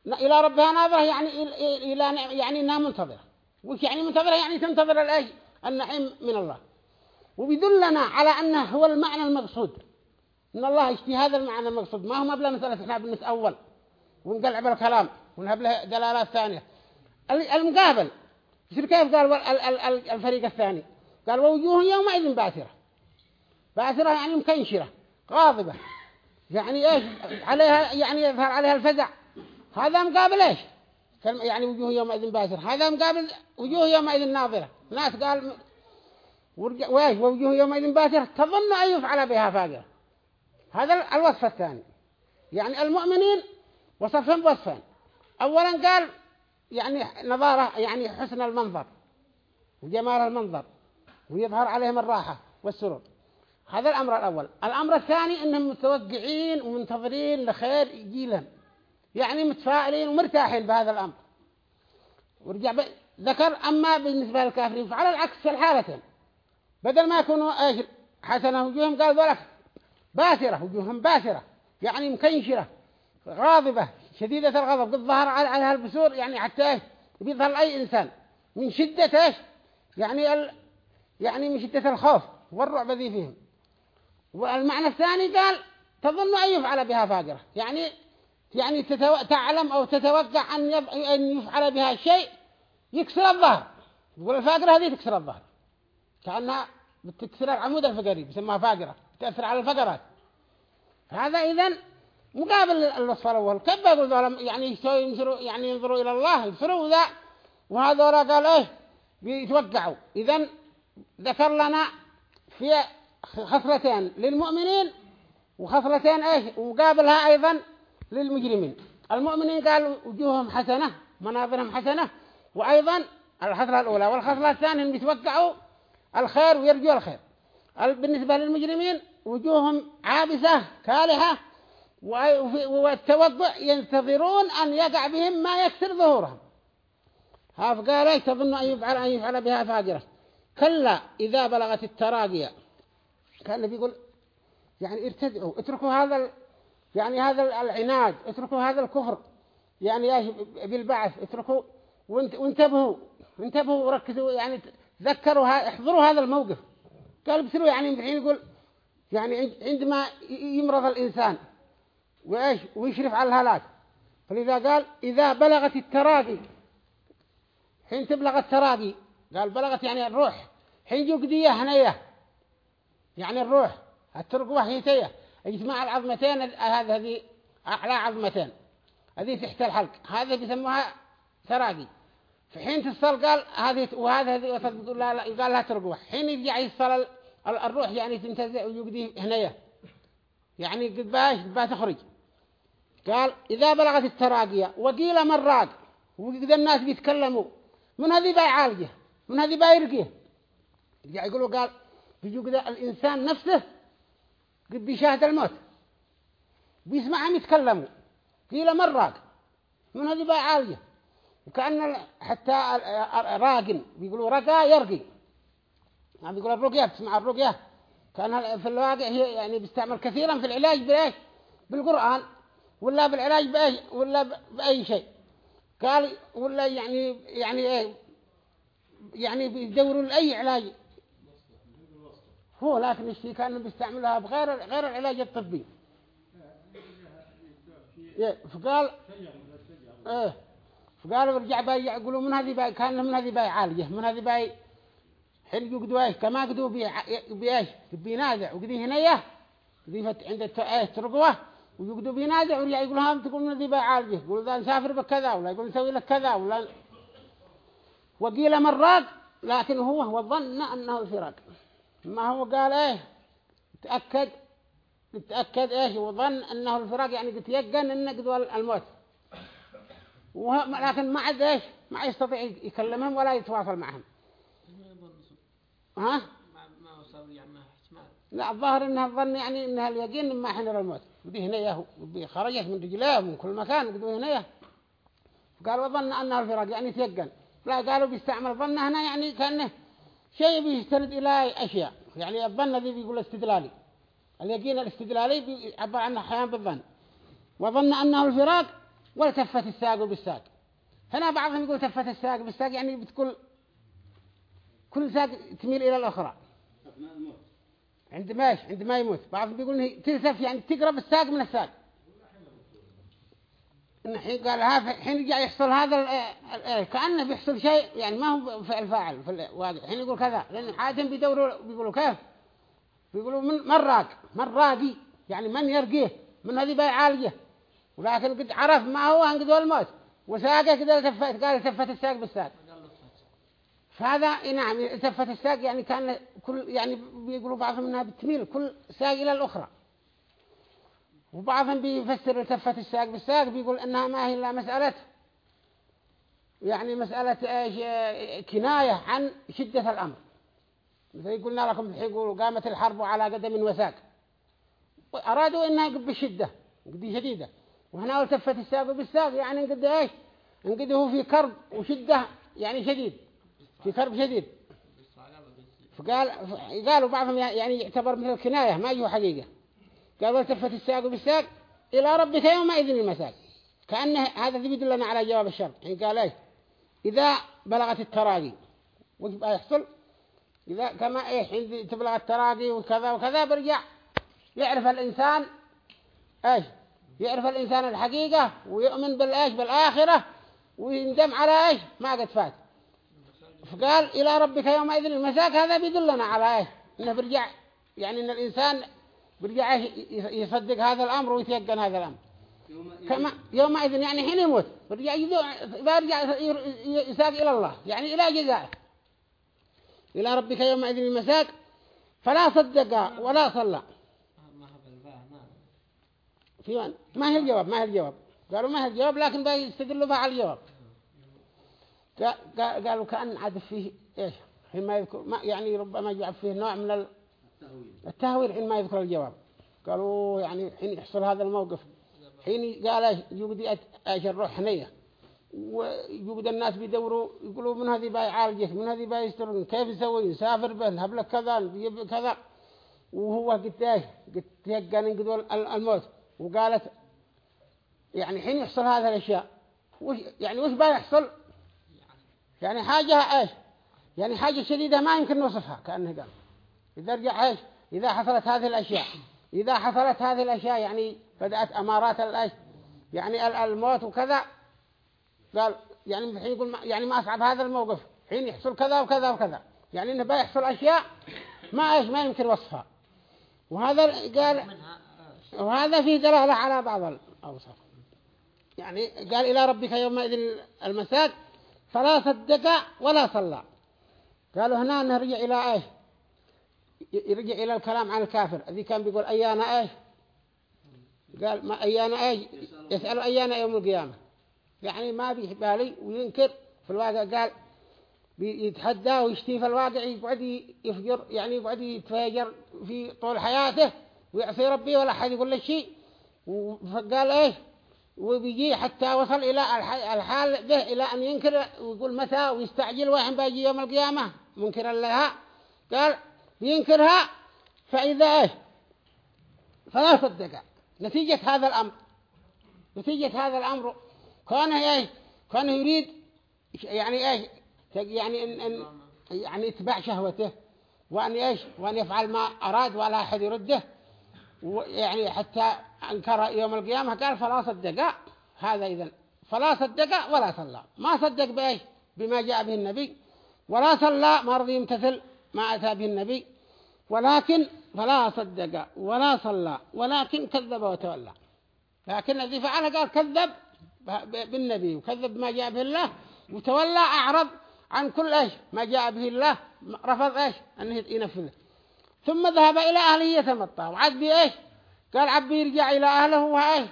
إلى ربها ناظرة يعني إل- إلى يعني إنها منتظرة. وش يعني منتظرة؟ يعني تنتظر الإيش؟ النعيم من الله. وبيدلنا على أنه هو المعنى المقصود. إن الله يشتي هذا المعنى المقصود. ما هو مبلغ مسألة إحنا بنتأول. ونقلع بالكلام ونهب له دلالات ثانية. ال- المقابل يصير كيف؟ قال الفريق الثاني. قال ووجوه يومئذ باسرة. باسرة يعني مكنشرة غاضبة. يعني إيش؟ عليها يعني يظهر عليها الفزع. هذا مقابل إيش؟ يعني وجوه يومئذ باسرة. هذا مقابل وجوه يومئذ ناظرة. ناس قال وإيش؟ ووجوه يومئذ باسرة. تظن أن يفعل بها فاجرة هذا ال- الوصف الثاني. يعني المؤمنين وصفهم بوصفين أولا قال يعني نظارة يعني حسن المنظر وجمال المنظر ويظهر عليهم الراحة والسرور. هذا الأمر الأول. الأمر الثاني أنهم متوقعين ومنتظرين لخير يجي لهم. يعني متفائلين ومرتاحين بهذا الأمر. ورجع ب- ذكر أما بالنسبة للكافرين فعلى العكس في الحالتين بدل ما يكونوا إيش حسنة وجوههم قال ذلك باسرة وجوههم باسرة يعني مكنشرة. غاضبة شديدة الغضب قد ظهر على البسور يعني حتى إيش؟ بيظهر أي إنسان. من شدة إيش؟ يعني ال يعني من شدة الخوف والرعب ذي فيهم. والمعنى الثاني قال تظن أن يفعل بها فاجرة. يعني يعني تتو... تعلم أو تتوقع أن, يب... أن يفعل بها شيء يكسر الظهر. يقول الفاجرة هذه تكسر الظهر. كأنها بتكسر العمود الفقري بسمها فاجرة تأثر على الفقرات. هذا إذن مقابل الوصف الأول كيف ذولا يعني ينظروا يعني ينظروا إلى الله يبصروا ذا. وهذا قال إيه؟ بيتوقعوا. إذن ذكر لنا في خصلتين للمؤمنين وخصلتين إيش ومقابلها أيضا للمجرمين. المؤمنين قالوا وجوههم حسنة مناظرهم حسنة وأيضا الخصلة الأولى والخصلة الثانية انهم يتوقعوا الخير ويرجوا الخير. ال- بالنسبة للمجرمين وجوههم عابسة كالحة و- والتوقع ينتظرون أن يقع بهم ما يكسر ظهورهم. فقال إيش تظن أن يفعل أن يفعل بها فاجرة. كلا إذا بلغت التراقية كان بيقول يعني ارتدعوا اتركوا هذا ال... يعني هذا العناد اتركوا هذا الكفر. يعني بالبعث اتركوا وانت... وانتبهوا انتبهوا وركزوا يعني تذكروا ها... احضروا هذا الموقف. قال بسروا يعني الحين يقول يعني عند- عندما يمرض الإنسان. وإيش؟ ويشرف على الهلاك. فلذا قال إذا بلغت التراقي حين تبلغ التراقي قال بلغت يعني الروح. حين يقديه هنية يعني الروح الترقوة هيتية اجتماع العظمتين هذه أعلى عظمتين. هذه تحت الحلق. هذا بيسموها تراقي. في حين تصل قال هذه وهذا هذه وسط بيقول لا لا قال لها ترقوة حين يرجع يصل ال- ال- الروح يعني تنتزع ويقضي هنية. يعني قد باش با تخرج. قال إذا بلغت التراقية وقيل من راق؟ وقد الناس بيتكلموا من هذه باي عالجة؟ من هذه باي يرقية؟ يرجع يقولوا قال بيجوا كذا الإنسان نفسه قد بيشاهد الموت. بيسمعهم يتكلموا. قيل من راق؟ من هذه باي عالجة؟ وكأن حتى راقن بيقولوا رقا يرقي. يعني بيقولوا الرقية تسمع الرقية. كأن في الواقع هي يعني بيستعمل كثيرا في العلاج بإيش؟ بالقرآن. ولا بالعلاج بأي ولا بأي شيء. قال ولا يعني يعني إيه؟ يعني بيدوروا لأي علاج. هو لكن الشيء كانوا بيستعملها بغير غير العلاج الطبي. إيه، فقال إيه فقالوا رجع باي يقولوا من هذه باي كان من هذه باي عالجة من هذه باي حين يقدوا إيش؟ كما قدوا بايش بينازع وقدي هنيه قدي عند إيش ترقوة. ويقدوا بينازع ورجع يقول هم تقول من هذه باي عالجه يقول ذا نسافر بكذا ولا يقول نسوي لك كذا ولا وقيل مراق لكن هو هو ظن أنه الفراق ما هو قال إيه؟ تأكد. تأكد إيش؟ وظن أنه الفراق يعني يتيقن انه قد الموت. لكن ما عاد إيش؟ ما يستطيع يكلمهم ولا يتواصل معهم. ها؟ ما وصل يعني لا الظاهر انها الظن يعني انها اليقين ما حين الموت ودي هنيه خرجت من رجليه من كل مكان ودي هنيه قال وظن أنه الفراق يعني تيقن. لا قالوا بيستعمل ظن هنا يعني كأنه شيء بيستند إلى أشياء. يعني الظن الذي بيقول استدلالي. اليقين الاستدلالي بيعبر عنه أحيانا بالظن. وظن أنه الفراق والتفت الساق بالساق. هنا بعضهم يقول تفت الساق بالساق يعني بتقول كل ساق تميل إلى الأخرى. عند ماش عند ما يموت. بعضهم بيقول إنه تلسف يعني تقرب الساق من الساق. إن حين قال ها حين جاء يحصل هذا كأنه بيحصل شيء يعني ما هو فعل فاعل في الواقع حين يقول كذا لأن حاتم بيدوروا بيقولوا كيف؟ بيقولوا من من راق؟ من راقي يعني من يرقيه؟ من هذه باي عالية ولكن قد عرف ما هو انقذوا الموت. وساقه كده تفت قال تفت الساق بالساق. فهذا إيه نعم تفت الساق يعني كان كل يعني بيقولوا بعضهم إنها بتميل كل ساق إلى الأخرى. وبعضهم بيفسر تفت الساق بالساق بيقول إنها ما هي إلا مسألة يعني مسألة إيش كناية عن شدة الأمر. مثل قلنا لكم يقولوا قامت الحرب على قدم وساق. أرادوا إنها بشدة قد شديدة. وهنا التفت الساق بالساق يعني قد إيش انقد هو في كرب وشدة يعني شديد. في كرب شديد فقال قالوا بعضهم يعني يعتبر مثل الكناية ما هو حقيقة. قالوا التفت الساق بالساق إلى ربك يومئذ المساق. كأنه هذا يدلنا على جواب الشرط. يعني قال إيش؟ إذا بلغت التراقي. وش بقى يحصل؟ إذا كما إيه حين تبلغ التراقي وكذا وكذا برجع يعرف الإنسان إيش؟ يعرف الإنسان الحقيقة ويؤمن بالإيش؟ بالآخرة ويندم على إيش؟ ما قد فات. فقال إلى ربك يومئذ المساك هذا بيدلنا على إيش إنه برجع يعني إن الإنسان برجع يصدق هذا الأمر ويتيقن هذا الأمر. يوم كما يومئذ يعني حين يموت برجع برجع يساق إلى الله يعني إلى جزائه. إلى ربك يومئذ المساك فلا صدق ولا صلى. في؟ ما هي الجواب ما هي الجواب. قالوا ما هي الجواب لكن بيستدلوا بها على الجواب. قالوا كأن عاد فيه إيش؟ حين ما يذكر ما يعني ربما يجعل فيه نوع من ال- التهويل. التهويل حين ما يذكر الجواب. قالوا يعني حين يحصل هذا الموقف حين قال يوجد إيش الروح حنيه ويوجد الناس بيدوروا يقولوا من هذه باي عالجه من هذه باي يسترون؟ كيف يسوي؟ يسافر به نهب لك كذا يجيب كذا. وهو قد إيش قد يقن انقذوا ال- الموت. وقالت يعني حين يحصل هذه الأشياء وش يعني وش باي يحصل؟ يعني حاجة إيش؟ يعني حاجة شديدة ما يمكن نوصفها كأنه قال إذا رجع إيش؟ إذا حصلت هذه الأشياء. إذا حصلت هذه الأشياء يعني بدأت أمارات الإيش يعني ال- الموت وكذا. قال يعني الحين يقول يعني ما أصعب هذا الموقف. حين يحصل كذا وكذا وكذا. يعني إنه بيحصل أشياء ما إيش؟ ما يمكن وصفها. وهذا قال وهذا فيه دلالة على بعض الأوصاف. يعني قال إلى ربك يومئذ المساك فلا صدق ولا صلى. قالوا هنا نرجع إلى إيش؟ يرجع إلى الكلام عن الكافر. الذي كان بيقول أيانا إيش؟ قال ما أيانا إيش؟ يسأل أيانا يوم القيامة. يعني ما بيحبالي وينكر في الواقع. قال بيتحدى ويشتي في الواقع يقعد يفجر يعني يقعد يتفاجر في طول حياته ويعصي ربي ولا حد يقول له شيء. فقال إيش؟ وبيجي حتى وصل الح- الحال به إلى أن ينكر ويقول متى ويستعجل واحد بيجي يوم القيامة منكرا لها. قال بينكرها فإذا إيش؟ فلا صدق. نتيجة هذا الأمر. نتيجة هذا الأمر. كان إيش؟ كان يريد يعني إيش؟ يعني إن, إن يعني إتباع شهوته. وأن إيش؟ وأن يفعل ما أراد ولا أحد يرده. ويعني حتى أنكر يوم القيامة قال فلا صدق. هذا اذا فلا صدق ولا صلى. ما صدق بإيش؟ بما جاء به النبي. ولا صلى ما رضي يمتثل ما أتى به النبي. ولكن فلا صدق ولا صلى ولكن كذب وتولى. لكن الذي فعله قال كذب بالنبي وكذب ما جاء به الله وتولى أعرض عن كل إيش؟ ما جاء به الله رفض إيش؟ أنه ينفذه. ثم ذهب إلى أهله يتمطى. وعد بإيش قال عبي يرجع إلى أهله وإيش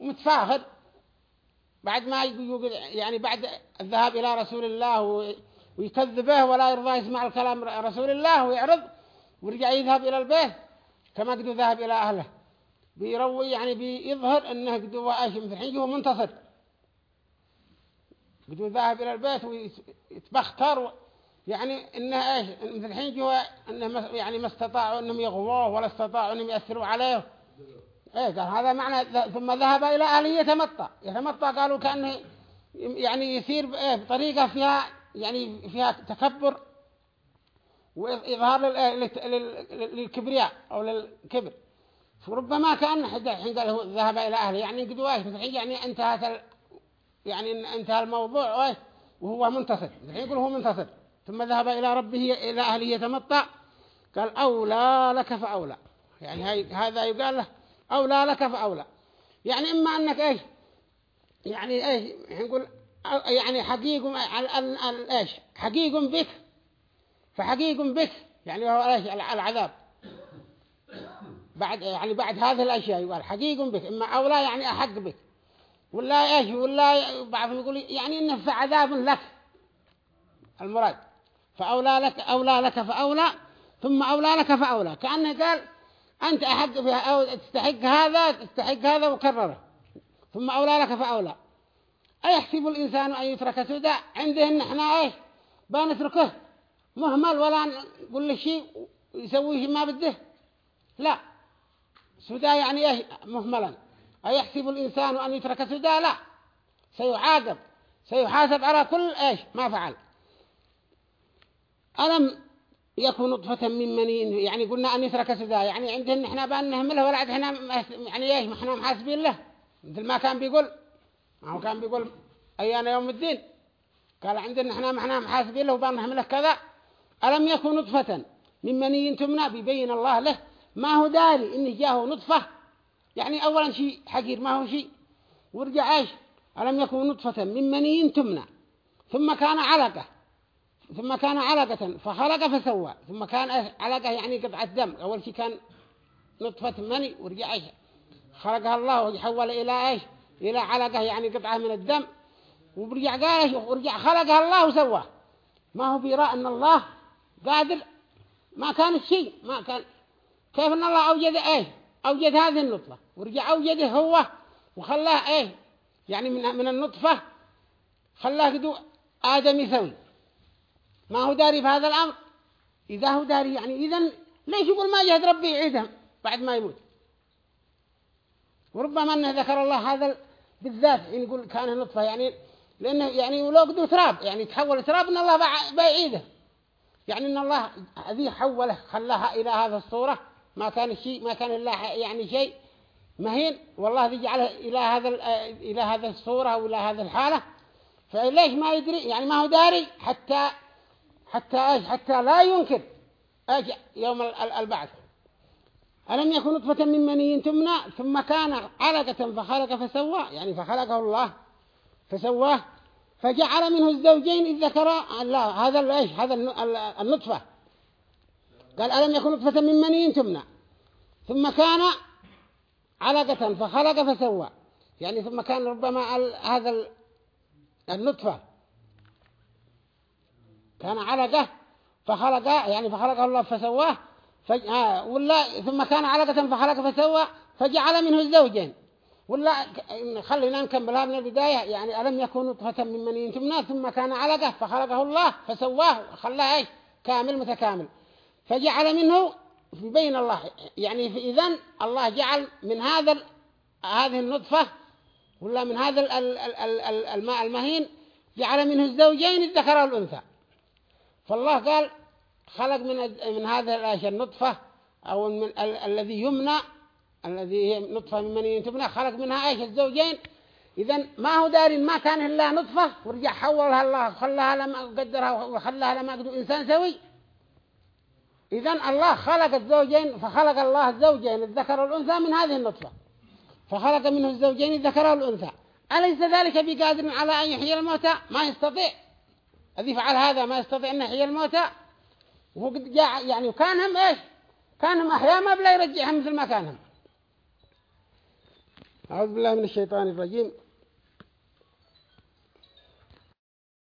متفاخر بعد ما يقول يعني بعد الذهاب إلى رسول الله ويكذبه ولا يرضى يسمع الكلام رسول الله ويعرض ورجع يذهب إلى البيت. كما قد ذهب إلى أهله. بيروي يعني بيظهر إنه قدوة إيش؟ مثل الحين هو منتصر. قدوة ذاهب إلى البيت ويتبختر يعني انه إيش؟ مثل الحين هو إنه يعني ما استطاعوا إنهم يغووه ولا استطاعوا إنهم يأثروا عليه. إيه قال هذا معنى ثم ذهب إلى أهله يتمطى. يتمطى قالوا كأنه يعني يسير إيه بطريقة فيها يعني فيها تكبر لل- لل- للكبرياء أو للكبر. فربما كأن حتى الحين قال هو ذهب إلى أهله. يعني قد وإيش؟ الحين يعني انتهت. يعني انتهى الموضوع وهو منتصر الحين يقول هو منتصر ثم ذهب إلى ربه إلى أهله يتمطى قال أولى لك فأولى. يعني هاي هذا يقال له أولى لك فأولى. يعني إما أنك إيش؟ يعني إيش؟ نقول يعني حقيق إيش؟ حقيق بك. فحقيق بك. يعني هو إيش؟ الع- العذاب. بعد يعني بعد هذه الأشياء يقال حقيق بك. إما أولى يعني أحق بك. ولا إيش؟ ولا بعضهم يقول يعني إنه في عذاب لك. المراد. فأولى لك أولى لك فأولى ثم أولى لك فأولى. كأنه قال أنت أحق فيها أو تستحق هذا تستحق هذا وكرره. ثم أولى لك فأولى. أيحسب الإنسان أن يترك سدى؟ عنده إن إحنا إيش؟ بنتركه. مهمل ولا نقول له شيء يسوي ما بده؟ لا. سدى يعني إيش؟ مهملا. أيحسب الإنسان أن يترك سدى؟ لا. سيعاقب. سيحاسب على كل إيش؟ ما فعل. ألم يكون نطفة من مني يعني قلنا أن يترك سدى. يعني عندهن إحنا بأن نهمله ولا عاد إحنا يعني إيش إحنا محاسبين له. مثل ما كان بيقول هو كان بيقول أيانا يوم الدين. قال عندنا إحنا إحنا محاسبين له وبأن نهمله كذا. ألم يكن نطفة من مني تمنى؟ بيبين الله له. ما هو داري إنه جاءه نطفة؟ يعني أولا شيء حقير ما هو شيء. ورجع إيش؟ ألم يكن نطفة من مني تمنى. ثم كان علقة. ثم كان علقة فخلق فسوى. ثم كان إيش؟ علقة يعني قطعة دم. أول شيء كان نطفة مني ورجع إيش؟ خلقها الله ويحول إلى إيش؟ إلى علقة يعني قطعة من الدم. ورجع قال إيش؟ ورجع خلقها الله وسواه. ما هو بيرى أن الله قادر؟ ما كان الشيء ما كان. كيف أن الله أوجد إيه أوجد هذه النطفة. ورجع أوجده هو وخلاه إيه يعني من من النطفة خلاه كدو آدم يسوي. ما هو داري في هذا الأمر. إذا هو داري يعني إذا ليش يقول ما جهد ربي يعيدهم بعد ما يموت. وربما أنه ذكر الله هذا بالذات يعني يقول كان نطفة يعني لأنه يعني ولو قدو تراب يعني تحول تراب إن الله بيعيده. يعني إن الله هذه حوله خلاها إلى هذا الصورة. ما كان شيء ما كان ح- يعني شيء مهين. والله ذي جعله إلى هذا إلى هذا الصورة وإلى هذا الحالة فليش ما يدري؟ يعني ما هو داري حتى حتى إيش حتى لا ينكر. إيش يوم ال- ال- البعث. ألم يكن نطفة من مني تمنى ثم كان علقة فخلق فسوى. يعني فخلقه الله فسواه فجعل منه الزوجين ذكر لا هذا إيش؟ هذا الن- ال- النطفة. قال ألم يكن نطفة من مني تمنى. ثم كان علقة فخلق فسوى. يعني ثم كان ربما هذا ال- النطفة. كان علقة فخلق يعني فخلقه الله فسواه فج... آه ولا ثم كان علقة فخلق فسوى فجعل منه الزوجين. ولا خلينا نكملها من البداية يعني ألم يكن نطفة من مني تمنى ثم كان علقة فخلقه الله فسواه خلاه إيش؟ كامل متكامل. فجعل منه بين الله يعني إذن الله جعل من هذا هذه النطفة ولا من هذا ال- ال- ال- ال- ال- الماء المهين جعل منه الزوجين الذكر والأنثى فالله قال خلق من من هذا الاشياء النطفة أو من ال الذي يمنى الذي هي نطفة من مني تمنى خلق منها إيش؟ الزوجين. إذا ما هو داري ما كان إلا نطفة. ورجع حولها الله خلاها لما قدرها وخلاها لما قدر إنسان سوي. إذا الله خلق الزوجين فخلق الله الزوجين الذكر والأنثى من هذه النطفة. فخلق منه الزوجين الذكر والأنثى. أليس ذلك بقادر على أن يحيي الموتى؟ ما يستطيع. الذي فعل هذا ما يستطيع أن يحيي الموتى؟ وهو قد جاء يعني وكانهم إيش؟ كانهم أحياء ما بلا يرجعهم مثل ما كانهم أعوذ بالله من الشيطان الرجيم.